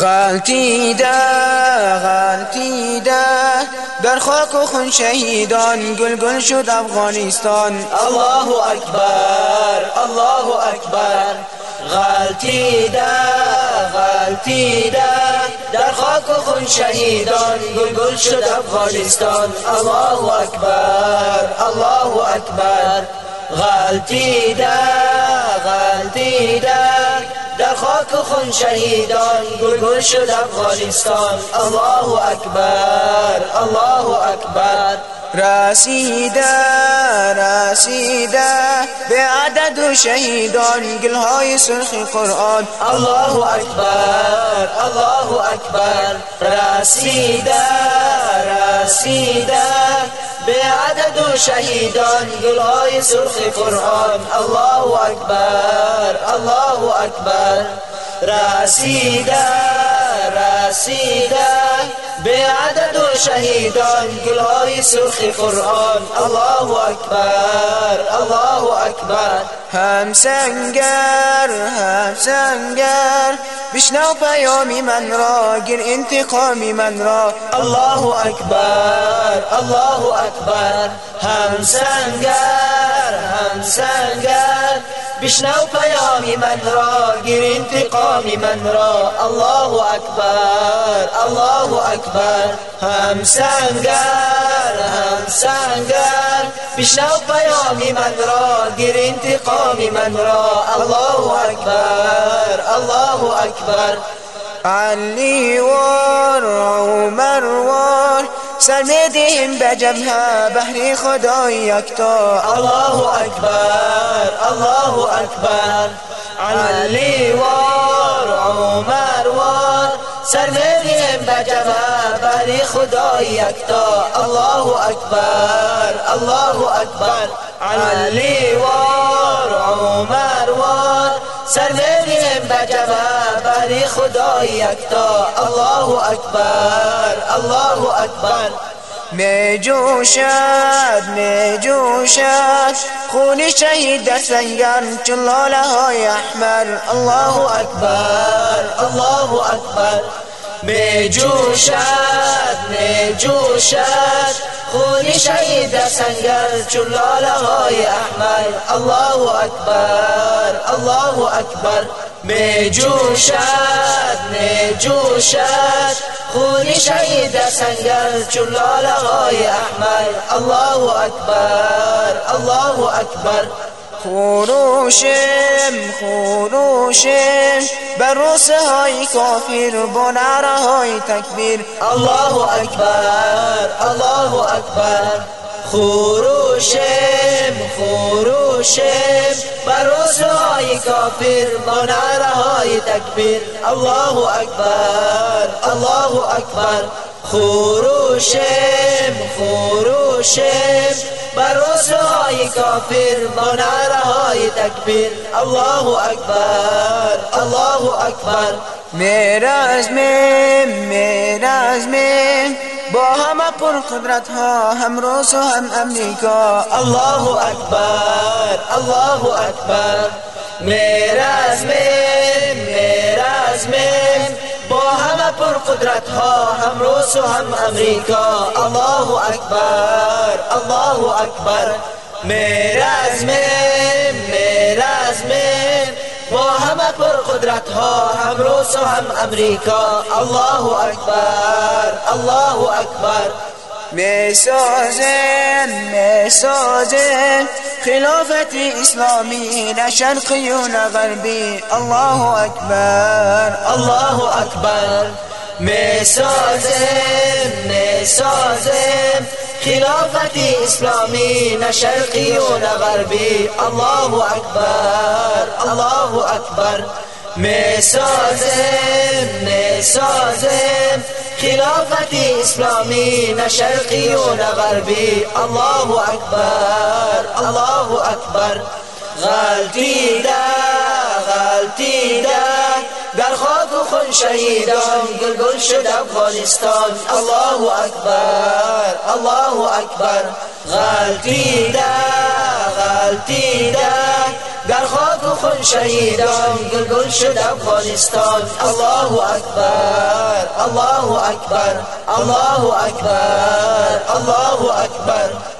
غلطیده غلطیده در خاک و خون شهیدان گل گل شد افغانستان. الله اکبر الله اکبر. غلطیده غلطیده در خاک و خون شهیدان گل گل شد افغانستان. الله اکبر الله اکبر. غلطیده غلطیده در خاک و خون شهیدان گل گل شد افغانستان. الله اکبر الله اکبر. رسیده رسیده به عدد و شهیدان گلهای سرخ قرآن. الله اکبر الله اکبر. رسیده رسیده به عدد شهیدان گلهای سرخ قرآن الله اکبر الله اکبر رسیده رسیده به عدد و شهیدان سرخ قرآن الله اکبر الله اکبر هم سنگر هم سنگر بشنو پیامی من را گر انتقامی من را. الله اکبر الله اکبر هم سنگر هم سنگر بشنو پیام من را گیر انتقام من را. الله اکبر الله اکبر هم سنگر هم سنگر بشنو پیام من را گیر انتقام من را. الله اکبر الله اکبر علی وار عمر وار. سر میدیم به جبهه بهر خدای یکتا. الله اکبر الله اکبر علی وار عمر وار. سر میدیم به جبهه بهر خدای یکتا. الله اکبر الله اکبر علی وار عمر وار سر میدیم به جبهه بهر خدای یکتا. الله اکبر الله اکبر. می جوشد می جوشد خون شهید سنگان چلاله های احمر. الله اکبر الله اکبر. می جوشد می جوشد خون شهید سنگر چلاله های احمر. الله اکبر الله اکبر. می جوشد می جوشد. خون شهید سنگر چلاله های احمر. الله اکبر الله اکبر. خروشم خروشم. بر روس های کافر با نعره های تکبیر. الله اکبر الله اکبر. خروشم خروشم. بر روس های کافر با نعره های تکبیر. الله اکبر الله اکبر. خروشم خروشم. بر های کافر با نعره های تکبیر الله اکبر الله اکبر میرا از میم میرا از میم با همه پر قدرت ها هم روس و هم امریکا الله اکبر الله اکبر میرا از میم میرا از میم با همه پر قدرت ها هم روس و هم امریکا. الله اکبر الله اکبر میرز میم میرز میم با همه پر قدرت ها هم روس و هم امریکا. الله اکبر الله اکبر. می سازم می سازم خلافت اسلامی نه شرقی و نه غربی. الله اکبر الله اکبر. می سازم خلافت اسلامی نه شرقی و نه غربی. الله اکبر الله اکبر. می سازم می سازم. خلافت اسلامی نه شرقی و نه غربی. الله اکبر الله اکبر. غلطیده غلطیده در خاک و خون شهیدان گل گل شد افغانستان. الله اکبر. الله اکبر غلطیده غلطیده در خاک و خون شهیدان گل شد أفغانستان. الله اکبر الله اکبر الله اکبر الله اکبر